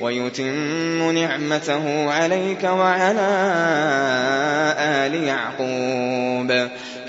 ويتم نعمته عليك وعلى آل يعقوب.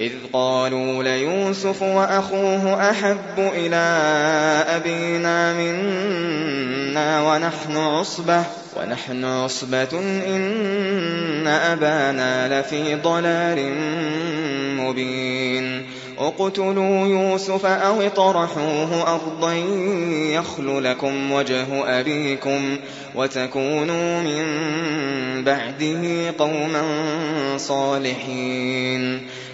إذ قالوا ليوسف وأخوه أحب إلى أبينا منا ونحن عصبة ونحن عصبة إن أبانا لفي ضلال مبين. اقتلوا يوسف أو اطرحوه أرضا يخل لكم وجه أبيكم وتكونوا من بعده قوما صالحين.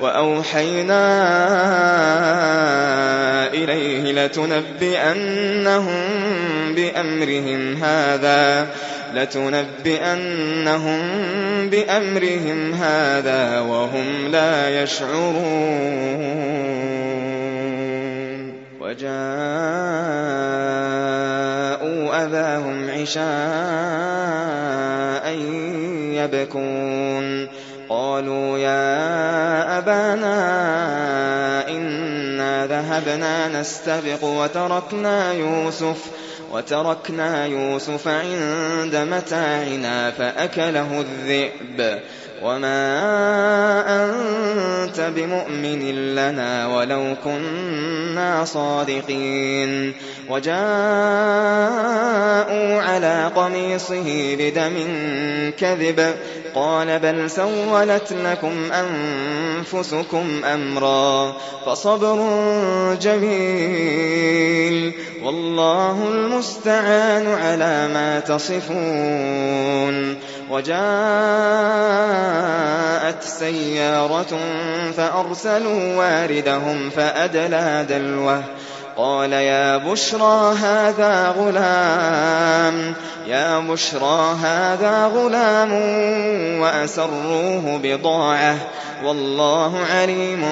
وأوحينا إليه لتنبئنهم بأمرهم هذا لتنبئنهم بأمرهم هذا وهم لا يشعرون. وجاءوا أباهم عشاء يبكون. قالوا يا أبانا إنا ذهبنا نستبق وتركنا يوسف وتركنا يوسف عند متاعنا فأكله الذئب. وما أنت بمؤمن لنا ولو كنا صادقين وجاءوا على قميصه بدم كذب قال بل سولت لكم أنفسكم أمرا فصبر جميل والله المستعان على ما تصفون وجاءت سيارة فأرسلوا واردهم فأدلى دلوه. قال يا بشرى هذا غلام يا بشرى هذا غلام وأسروه بضاعة. والله عليم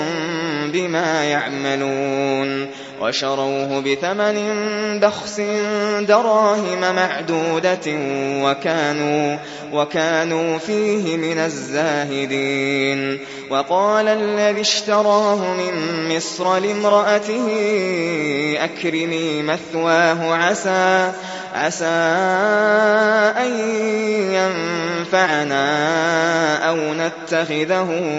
بما يعملون وشروه بثمن بخس دراهم معدودة وكانوا وكانوا فيه من الزاهدين. وقال الذي اشتراه من مصر لامرأته أكرمي مثواه عسى عسى أن ينفعنا أو نتخذه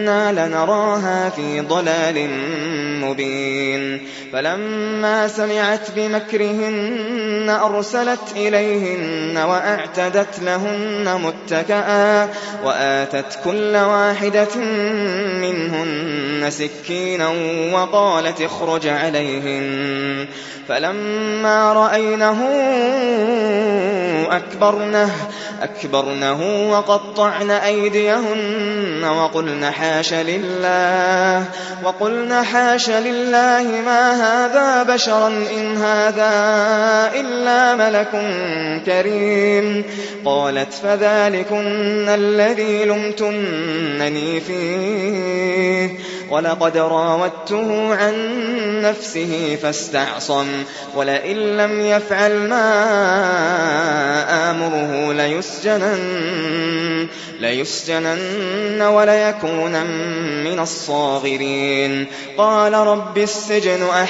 إنا لنراها في ضلال مبين فلما سمعت بمكرهن أرسلت إليهن وأعتدت لهن متكئا وآتت كل واحدة منهن سكينا وقالت اخرج عليهن فلما رأينه أكبرنه أكبرنه وقطعن أيديهن وقلن حاش لله وقلن حاش لله ما هذا بشرا إن هذا إلا ملك كريم. قالت فذلكن الذي لمتنني فيه. ولقد راودته عن نفسه فاستعصم. ولئن لم يفعل ما آمره ليسجنن, ليسجنن وليكون من الصاغرين. قال رب السجن أحب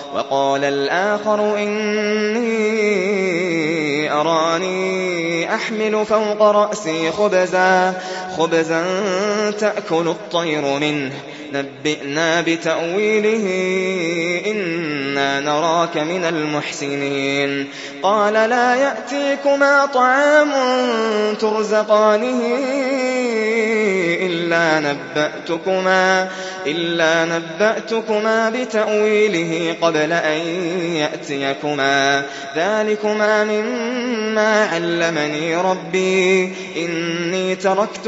وقال الآخر إني أراني أحمل فوق رأسي خبزا خبزا تأكل الطير منه. نبئنا بتأويله إنا نراك من المحسنين. قال لا يأتيكما طعام ترزقانه إلا نبأتكما إلا نبأتكما بتأويله قبل أن يأتيكما. ذلكما مما علمني ربي. إني تركت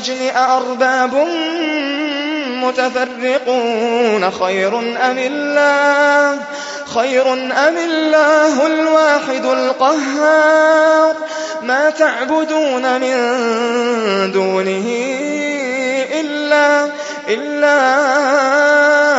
أأرباب متفرقون خير أم الله؟ خير أم الله الواحد القهار؟ ما تعبدون من دونه إلا إلا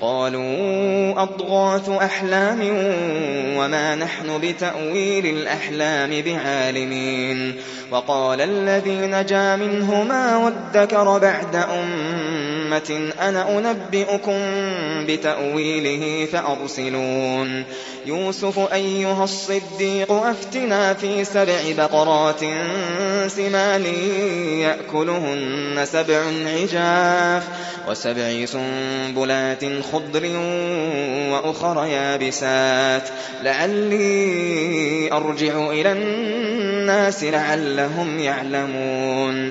قالوا أضغاث أحلام وما نحن بتأويل الأحلام بعالمين وقال الذي نجا منهما وادكر بعد أمة أنا أنبئكم بتأويله فأرسلون. يوسف أيها الصديق أفتنا في سبع بقرات سمان يأكلهن سبع عجاف وسبع سنبلات خضر وأخر يابسات. لعلي أرجع إلى الناس لعلهم يعلمون.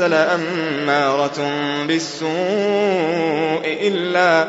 لأمارة بالسوء إلا,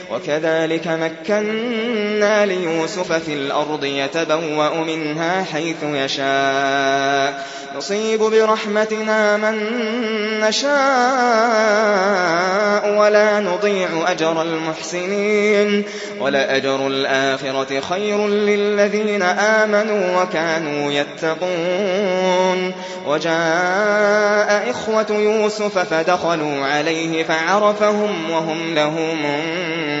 وكذلك مكنا ليوسف في الأرض يتبوأ منها حيث يشاء. نصيب برحمتنا من نشاء ولا نضيع أجر المحسنين. ولأجر الآخرة خير للذين آمنوا وكانوا يتقون. وجاء إخوة يوسف فدخلوا عليه فعرفهم وهم له منكرون.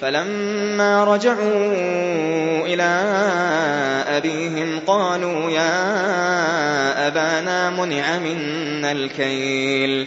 فلما رجعوا إلى أبيهم قالوا يا أبانا منع منا الكيل.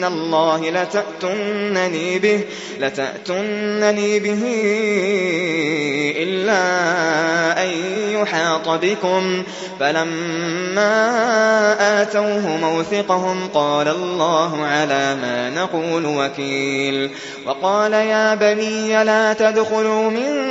من الله لتأتنني به لتأتنني به إلا أن يحاط بكم. فلما آتوه موثقهم قال الله على ما نقول وكيل. وقال يا بني لا تدخلوا من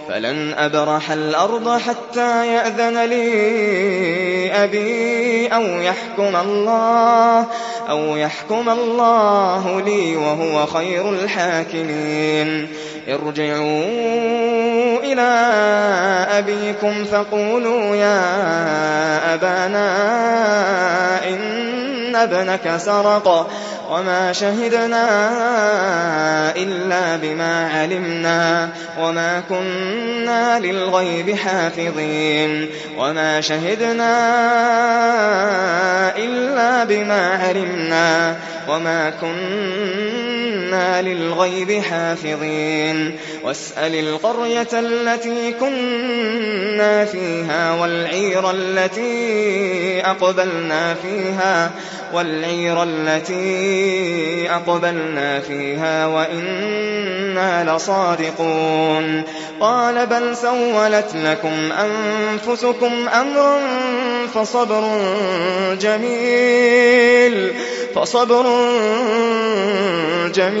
فلن أبرح الأرض حتى يأذن لي أبي أو يحكم الله أو يحكم الله لي وهو خير الحاكمين. ارجعوا إلى أبيكم فقولوا يا أبانا إن ابنك سرق. وما شهدنا إلا بما علمنا وما كنا للغيب حافظين وما شهدنا إلا بما علمنا وما كنا للغيب حافظين واسأل القرية التي كنا فيها والعير التي أقبلنا فيها وَالْعِيرَ الَّتِي أَقْبَلْنَا فِيهَا وَإِنَّا لَصَادِقُونَ قَالَ بَلْ سَوَّلَتْ لَكُمْ أَنفُسُكُمْ أَمْرًا فَصَبْرٌ جَمِيلٌ فَصَبْرٌ جَمِيلٌ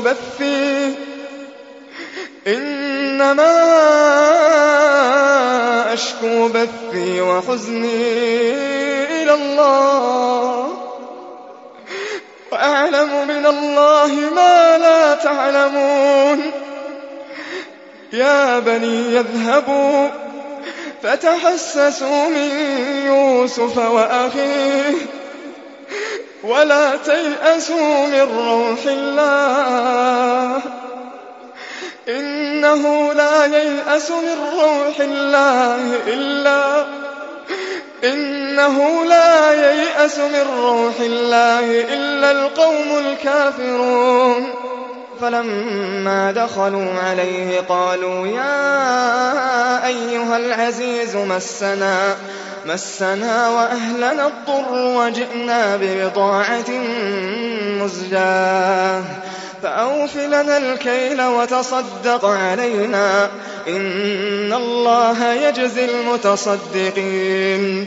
بَثِّي إِنَّمَا أَشْكُو بَثِّي وَحُزْنِي إِلَى اللَّهِ. وَأَعْلَمُ مِنَ اللَّهِ مَا لَا تَعْلَمُونَ. يَا بَنِيَّ اذْهَبُوا فَتَحَسَّسُوا مِن يُوسُفَ وَأَخِيهِ. وَلَا تَيْأَسُوا مِن رَّوْحِ اللَّهِ ۖ. إِنَّهُ لَا يَيْأَسُ مِن رَّوْحِ اللَّهِ إِلَّا إِنَّهُ لَا يَيْأَسُ مِن رَّوْحِ اللَّهِ إِلَّا الْقَوْمُ الْكَافِرُونَ. فَلَمَّا دَخَلُوا عَلَيْهِ قَالُوا يَا أَيُّهَا الْعَزِيزُ مَسَّنَا مَسَّنَا وَأَهْلَنَا الضُّرُّ وَجِئْنَا بِبِضَاعَةٍ مُّزْجَاةٍ فَأَوْفِ لَنَا الْكَيْلَ وَتَصَدَّقْ عَلَيْنَا ۖ إِنَّ اللَّهَ يَجْزِي الْمُتَصَدِّقِينَ.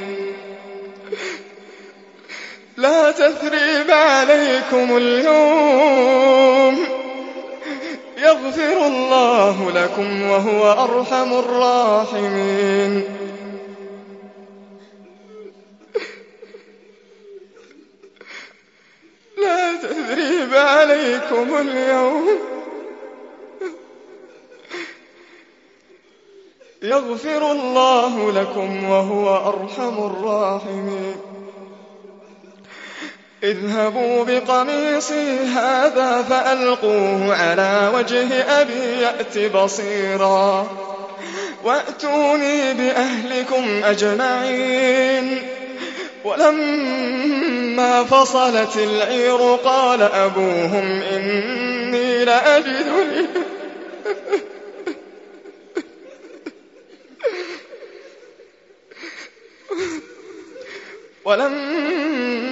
لَا تَثْرِيبَ عَلَيْكُمُ الْيَوْمَ. يَغْفِرُ اللَّهُ لَكُمْ وَهُوَ أَرْحَمُ الرَّاحِمِينَ. لَا تَثْرِيبَ عَلَيْكُمُ الْيَوْمَ. يَغْفِرُ اللَّهُ لَكُمْ وَهُوَ أَرْحَمُ الرَّاحِمِينَ. اذهبوا بقميصي هذا فألقوه على وجه أبي يأت بصيرا. وأتوني بأهلكم أجمعين. ولما فصلت العير قال أبوهم إني لأجد لي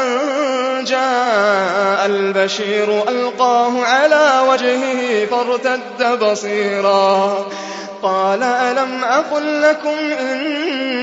أن جاء البشير ألقاه على وجهه فارتد بصيرا. قال ألم أقل لكم إني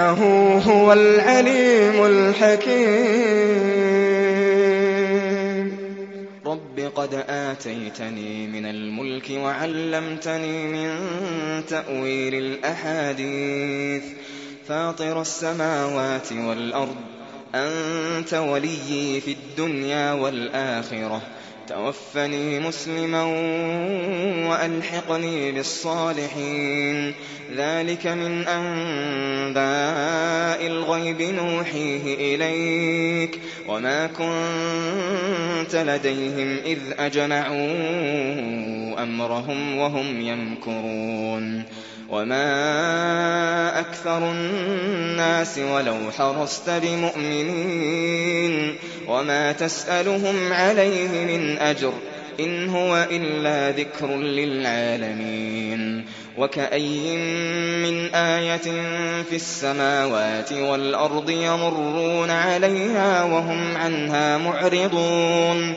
إنه هو العليم الحكيم. رب قد آتيتني من الملك وعلمتني من تأويل الأحاديث. فاطر السماوات والأرض أنت وليي في الدنيا والآخرة. توفني مسلما وألحقني بالصالحين. ذلك من أنباء الغيب نوحيه إليك. وما كنت لديهم إذ أجمعوا أمرهم وهم يمكرون. وما أكثر الناس ولو حرصت بمؤمنين. وما تسألهم عليه من أجر إن هو إلا ذكر للعالمين وكأي من آية في السماوات والأرض يمرون عليها وهم عنها معرضون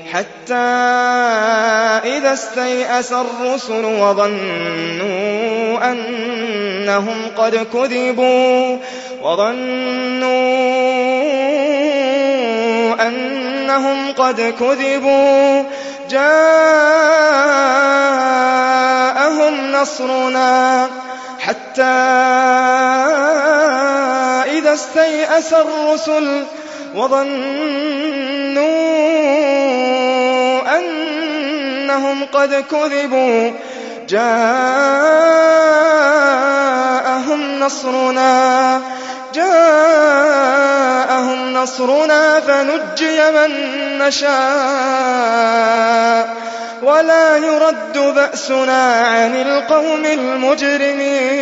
حتى إذا استيأس الرسل وظنوا أنهم قد كذبوا وظنوا أنهم قد كذبوا جاءهم نصرنا حتى إذا استيأس الرسل وظنوا أنهم قد كذبوا. جاءهم نصرنا جاءهم نصرنا فنجي من نشاء. ولا يرد بأسنا عن القوم المجرمين.